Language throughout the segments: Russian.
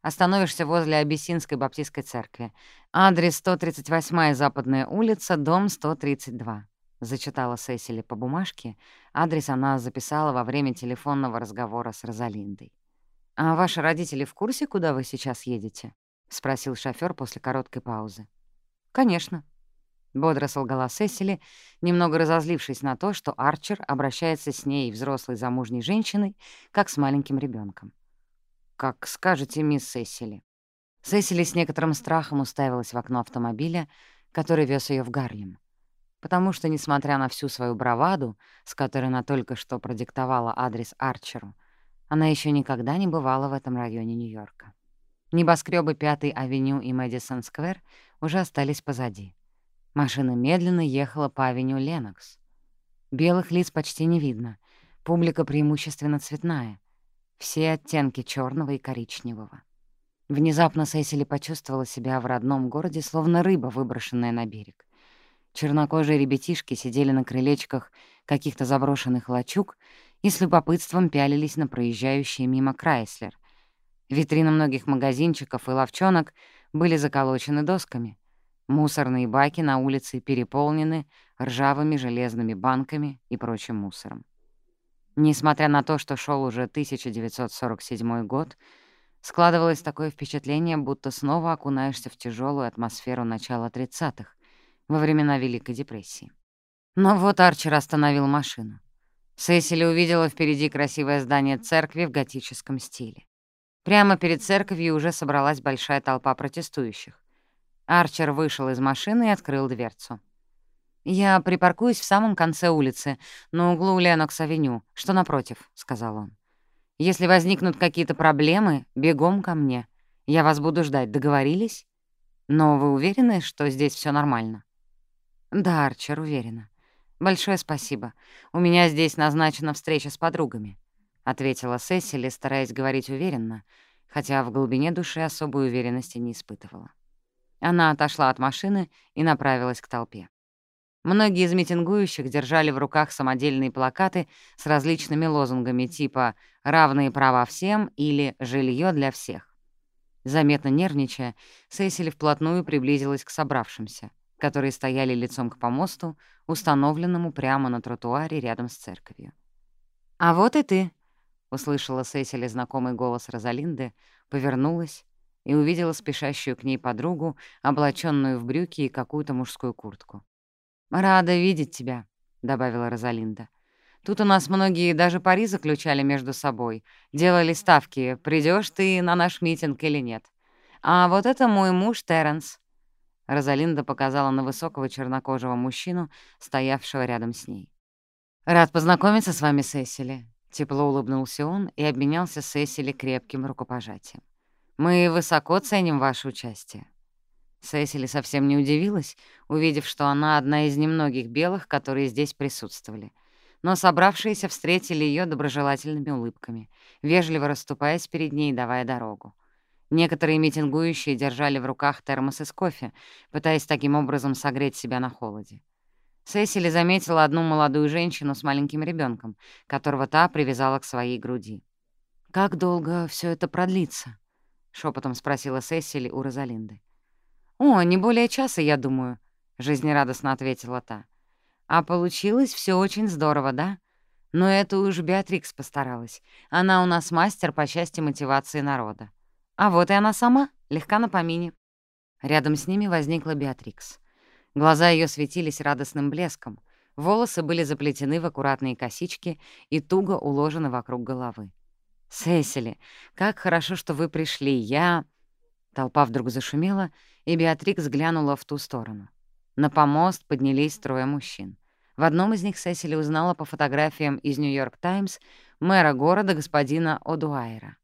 Глава 45. В следующую среду Сесили оделась поскромнее, как они о том и договорились с Розалиндой, и отправилась на встречу с ней. Стеллу она оставила на попечение Ланкинуа, которая уже совсем оправилась после болезни. Сесили села в машину и попросила Арчера отвезти ее в Гарлем. «Прошу прощения, мисс Сесили, куда?» — переспросил он, открывая ей заднюю дверцу Крайслера. «Ты не ослышался, Арчер. В Гарлем. Остановишься возле Абиссинской баптистской церкви. Адрес 138-я Западная улица, дом 132. Зачитала Сесили по бумажке. Адрес она записала во время телефонного разговора с Розалиндой. «А ваши родители в курсе, куда вы сейчас едете?» — спросил шофёр после короткой паузы. «Конечно», — бодро солгала Сесили, немного разозлившись на то, что Арчер обращается с ней, взрослой замужней женщиной, как с маленьким ребенком. «Как скажете, мисс Сесили». Сесили с некоторым страхом уставилась в окно автомобиля, который вез ее в Гарлем. Потому что, несмотря на всю свою браваду, с которой она только что продиктовала адрес Арчеру, она еще никогда не бывала в этом районе Нью-Йорка. Небоскребы Пятой авеню и Мэдисон-сквер уже остались позади. Машина медленно ехала по авеню Ленокс. Белых лиц почти не видно, публика преимущественно цветная — все оттенки черного и коричневого. Внезапно Сесили почувствовала себя в родном городе, словно рыба, выброшенная на берег. Чернокожие ребятишки сидели на крылечках каких-то заброшенных лачуг и с любопытством пялились на проезжающий мимо Крайслер. Витрины многих магазинчиков и ловчонок были заколочены досками. Мусорные баки на улице переполнены ржавыми железными банками и прочим мусором. Несмотря на то, что шел уже 1947 год, складывалось такое впечатление, будто снова окунаешься в тяжелую атмосферу начала 30-х, во времена Великой депрессии. Но вот Арчер остановил машину. Сесили увидела впереди красивое здание церкви в готическом стиле. Прямо перед церковью уже собралась большая толпа протестующих. Арчер вышел из машины и открыл дверцу. «Я припаркуюсь в самом конце улицы, на углу Ленокс-авеню, что напротив», — сказал он. «Если возникнут какие-то проблемы, бегом ко мне. Я вас буду ждать, договорились? Но вы уверены, что здесь все нормально?» «Да, Арчер, уверена. Большое спасибо. У меня здесь назначена встреча с подругами», — ответила Сесили, стараясь говорить уверенно, хотя в глубине души особой уверенности не испытывала. Она отошла от машины и направилась к толпе. Многие из митингующих держали в руках самодельные плакаты с различными лозунгами типа «равные права всем» или «жилье для всех». Заметно нервничая, Сесили вплотную приблизилась к собравшимся, которые стояли лицом к помосту, установленному прямо на тротуаре рядом с церковью. «А вот и ты», — услышала Сесили знакомый голос Розалинды, повернулась и увидела спешащую к ней подругу, облаченную в брюки и какую-то мужскую куртку. «Рада видеть тебя», — добавила Розалинда. «Тут у нас многие даже пари заключали между собой, делали ставки, придешь ты на наш митинг или нет. А вот это мой муж Терренс». Розалинда показала на высокого чернокожего мужчину, стоявшего рядом с ней. «Рад познакомиться с вами, Сесили», — тепло улыбнулся он и обменялся с Сесили крепким рукопожатием. «Мы высоко ценим ваше участие». Сесили совсем не удивилась, увидев, что она одна из немногих белых, которые здесь присутствовали. Но собравшиеся встретили ее доброжелательными улыбками, вежливо расступаясь перед ней, давая дорогу. Некоторые митингующие держали в руках термосы с кофе, пытаясь таким образом согреть себя на холоде. Сесили заметила одну молодую женщину с маленьким ребенком, которого та привязала к своей груди. «Как долго все это продлится?» — шепотом спросила Сесили у Розалинды. «О, не более часа, я думаю», — жизнерадостно ответила та. «А получилось все очень здорово, да? Но это уж Беатрикс постаралась. Она у нас мастер по части мотивации народа. А вот и она сама, легка на помине». Рядом с ними возникла Беатрикс. Глаза ее светились радостным блеском, волосы были заплетены в аккуратные косички и туго уложены вокруг головы. «Сесили, как хорошо, что вы пришли. Я...» Толпа вдруг зашумела, и Беатрикс глянула в ту сторону. На помост поднялись трое мужчин. В одном из них Сесили узнала по фотографиям из «Нью-Йорк Таймс» мэра города господина Одуайра.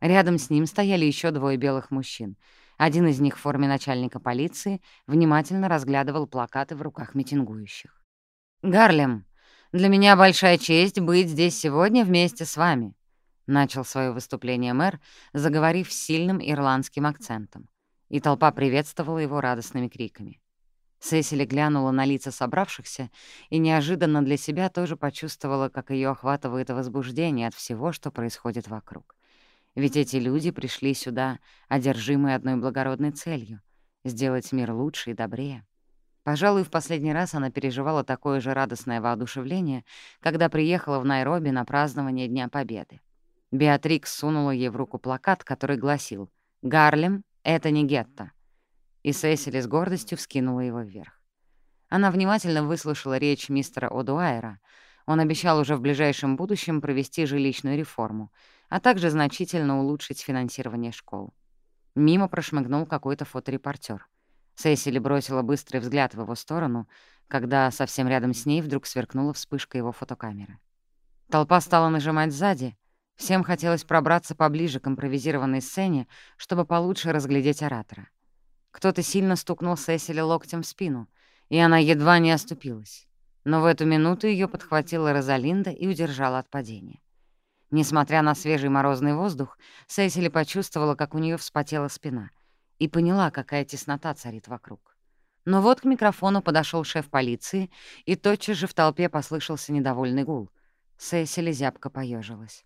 Рядом с ним стояли еще двое белых мужчин. Один из них в форме начальника полиции внимательно разглядывал плакаты в руках митингующих. «Гарлем, для меня большая честь быть здесь сегодня вместе с вами», — начал свое выступление мэр, заговорив с сильным ирландским акцентом. И толпа приветствовала его радостными криками. Сесили глянула на лица собравшихся и неожиданно для себя тоже почувствовала, как ее охватывает возбуждение от всего, что происходит вокруг. Ведь эти люди пришли сюда, одержимые одной благородной целью — сделать мир лучше и добрее. Пожалуй, в последний раз она переживала такое же радостное воодушевление, когда приехала в Найроби на празднование Дня Победы. Беатрикс сунула ей в руку плакат, который гласил «Гарлем — это не гетто», и Сесили с гордостью вскинула его вверх. Она внимательно выслушала речь мистера Одуайра. Он обещал уже в ближайшем будущем провести жилищную реформу, а также значительно улучшить финансирование школ. Мимо прошмыгнул какой-то фоторепортер. Сесили бросила быстрый взгляд в его сторону, когда совсем рядом с ней вдруг сверкнула вспышка его фотокамеры. Толпа стала нажимать сзади. Всем хотелось пробраться поближе к импровизированной сцене, чтобы получше разглядеть оратора. Кто-то сильно стукнул Сесили локтем в спину, и она едва не оступилась. Но в эту минуту ее подхватила Розалинда и удержала от падения. Несмотря на свежий морозный воздух, Сесили почувствовала, как у нее вспотела спина, и поняла, какая теснота царит вокруг. Но вот к микрофону подошел шеф полиции, и тотчас же в толпе послышался недовольный гул. Сесили зябко поежилась.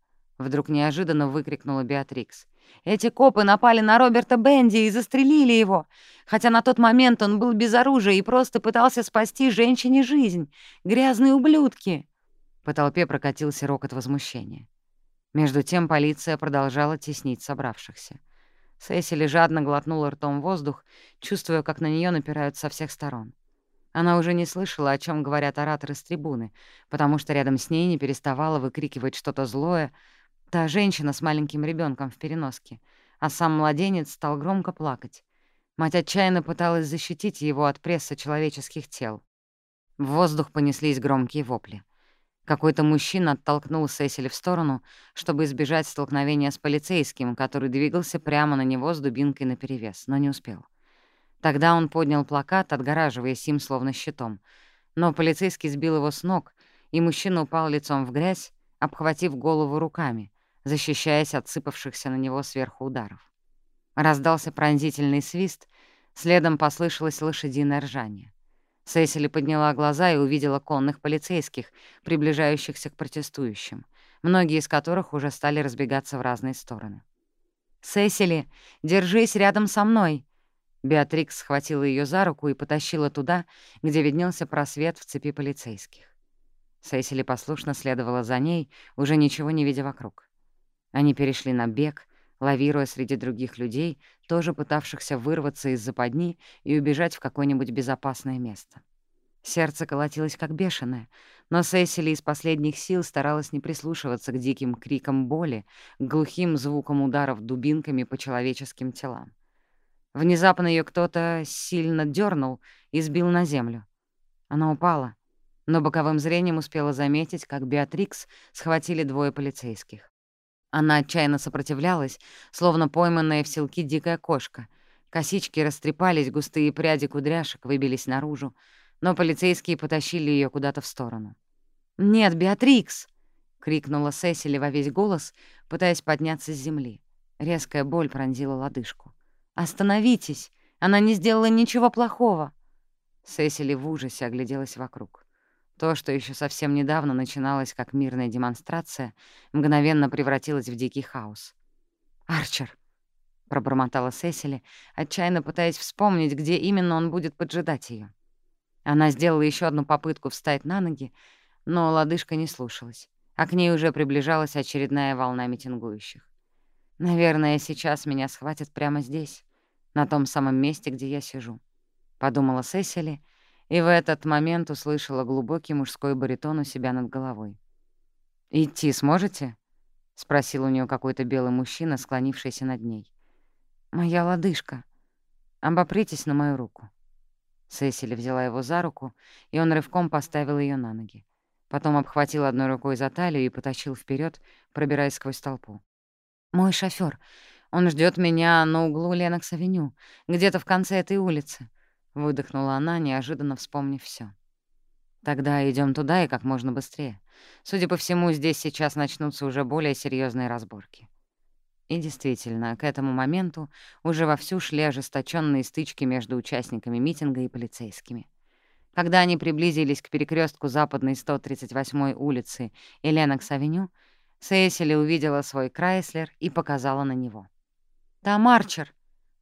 Она вытянула шею, чтобы посмотреть, сколь велика собравшаяся масса людей и с ужасом увидела, что они со всех сторон окружены плотным кольцом полицейских. У всех стражей порядка руки на дубинках, а лица невозможно разглядеть из-под синих форменных фуражек. «А почему тут полиция?» — шепотом спросила Сесили у Розалинды. «Держись меня и Терренса, ладно? И тогда с тобой ничего не случится», — прошептала ей в ответ Розалинда. «Убийцы!» — вдруг неожиданно выкрикнула Беатрикс. Эти копы напали на Роберта Бенди и застрелили его, хотя на тот момент он был без оружия и просто пытался спасти женщине жизнь. Грязные ублюдки!» По толпе прокатился рокот возмущения. Между тем полиция продолжала теснить собравшихся. Сесили жадно глотнула ртом воздух, чувствуя, как на нее напирают со всех сторон. Она уже не слышала, о чем говорят ораторы с трибуны, потому что рядом с ней не переставала выкрикивать что-то злое, Та женщина с маленьким ребенком в переноске, а сам младенец стал громко плакать. Мать отчаянно пыталась защитить его от пресса человеческих тел. В воздух понеслись громкие вопли. Какой-то мужчина оттолкнул Сесили в сторону, чтобы избежать столкновения с полицейским, который двигался прямо на него с дубинкой наперевес, но не успел. Тогда он поднял плакат, отгораживаясь им словно щитом. Но полицейский сбил его с ног, и мужчина упал лицом в грязь, обхватив голову руками, защищаясь от сыпавшихся на него сверху ударов. Раздался пронзительный свист, следом послышалось лошадиное ржание. Сесили подняла глаза и увидела конных полицейских, приближающихся к протестующим, многие из которых уже стали разбегаться в разные стороны. «Сесили, держись рядом со мной!» Беатрикс схватила ее за руку и потащила туда, где виднелся просвет в цепи полицейских. Сесили послушно следовала за ней, уже ничего не видя вокруг. Они перешли на бег, лавируя среди других людей, тоже пытавшихся вырваться из западни и убежать в какое-нибудь безопасное место. Сердце колотилось как бешеное, но Сесили из последних сил старалась не прислушиваться к диким крикам боли, к глухим звукам ударов дубинками по человеческим телам. Внезапно ее кто-то сильно дернул и сбил на землю. Она упала, но боковым зрением успела заметить, как Беатрикс схватили двое полицейских. Она отчаянно сопротивлялась, словно пойманная в селки дикая кошка. Косички растрепались, густые пряди кудряшек выбились наружу, но полицейские потащили ее куда-то в сторону. «Нет, Беатрикс!» — крикнула Сесили во весь голос, пытаясь подняться с земли. Резкая боль пронзила лодыжку. «Остановитесь! Она не сделала ничего плохого!» Сесили в ужасе огляделась вокруг. То, что еще совсем недавно начиналось как мирная демонстрация, мгновенно превратилось в дикий хаос. «Арчер!» — пробормотала Сесили, отчаянно пытаясь вспомнить, где именно он будет поджидать ее. Она сделала еще одну попытку встать на ноги, но лодыжка не слушалась, а к ней уже приближалась очередная волна митингующих. Наверное, сейчас меня схватят прямо здесь, на том самом месте, где я сижу. Подумала Сесили, и в этот момент услышала глубокий мужской баритон у себя над головой. «Идти сможете?» — спросил у нее какой-то белый мужчина, склонившийся над ней. «Моя лодыжка. Обопритесь на мою руку». Сесили взяла его за руку, и он рывком поставил ее на ноги. Потом обхватил одной рукой за талию и потащил вперед, пробираясь сквозь толпу. «Мой шофер, Он ждет меня на углу Ленокс-авеню, где-то в конце этой улицы», — выдохнула она, неожиданно вспомнив все. «Тогда идем туда и как можно быстрее. Судя по всему, здесь сейчас начнутся уже более серьезные разборки». И действительно, к этому моменту уже вовсю шли ожесточенные стычки между участниками митинга и полицейскими. Когда они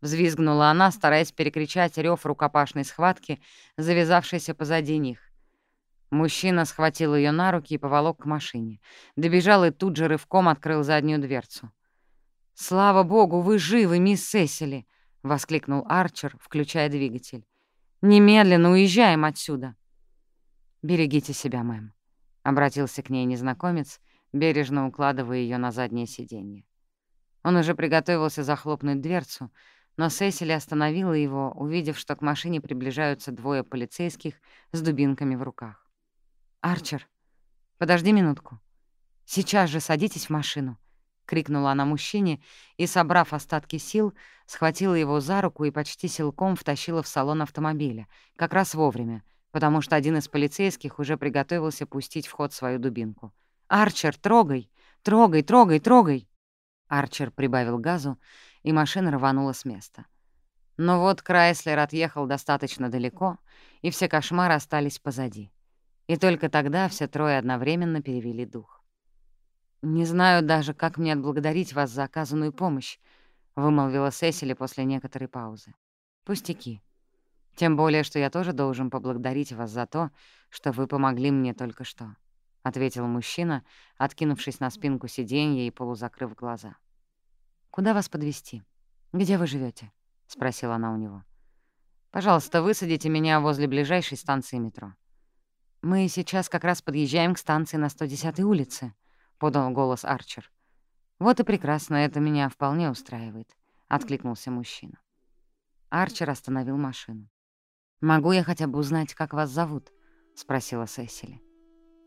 приблизились к перекрестку западной 138-й улицы и Ленокс-авеню, Сесили увидела свой Крайслер и показала на него. «Там Арчер!» — взвизгнула она, стараясь перекричать рев рукопашной схватки, завязавшейся позади них. Мужчина схватил ее на руки и поволок к машине. Добежал и тут же рывком открыл заднюю дверцу. «Слава богу, вы живы, мисс Сесили!» — воскликнул Арчер, включая двигатель. «Немедленно уезжаем отсюда!» «Берегите себя, мэм», — обратился к ней незнакомец, бережно укладывая ее на заднее сиденье. Он уже приготовился захлопнуть дверцу, Но сесили остановила его, увидев, что к машине приближаются двое полицейских с дубинками в руках. «Арчер, подожди минутку. Сейчас же садитесь в машину!» — крикнула она мужчине и, собрав остатки сил, схватила его за руку и почти силком втащила в салон автомобиля, как раз вовремя, потому что один из полицейских уже приготовился пустить в ход свою дубинку. «Арчер, трогай! Трогай, трогай, трогай!» Арчер прибавил газу, и машина рванула с места. Но вот Крайслер отъехал достаточно далеко, и все кошмары остались позади. И только тогда все трое одновременно перевели дух. «Не знаю даже, как мне отблагодарить вас за оказанную помощь», — вымолвила Сесили после некоторой паузы. «Пустяки. Тем более, что я тоже должен поблагодарить вас за то, что вы помогли мне только что». — ответил мужчина, откинувшись на спинку сиденья и полузакрыв глаза. «Куда вас подвести? Где вы живете? спросила она у него. «Пожалуйста, высадите меня возле ближайшей станции метро». «Мы сейчас как раз подъезжаем к станции на 110-й улице», — подал голос Арчер. «Вот и прекрасно, это меня вполне устраивает», — откликнулся мужчина. Арчер остановил машину. «Могу я хотя бы узнать,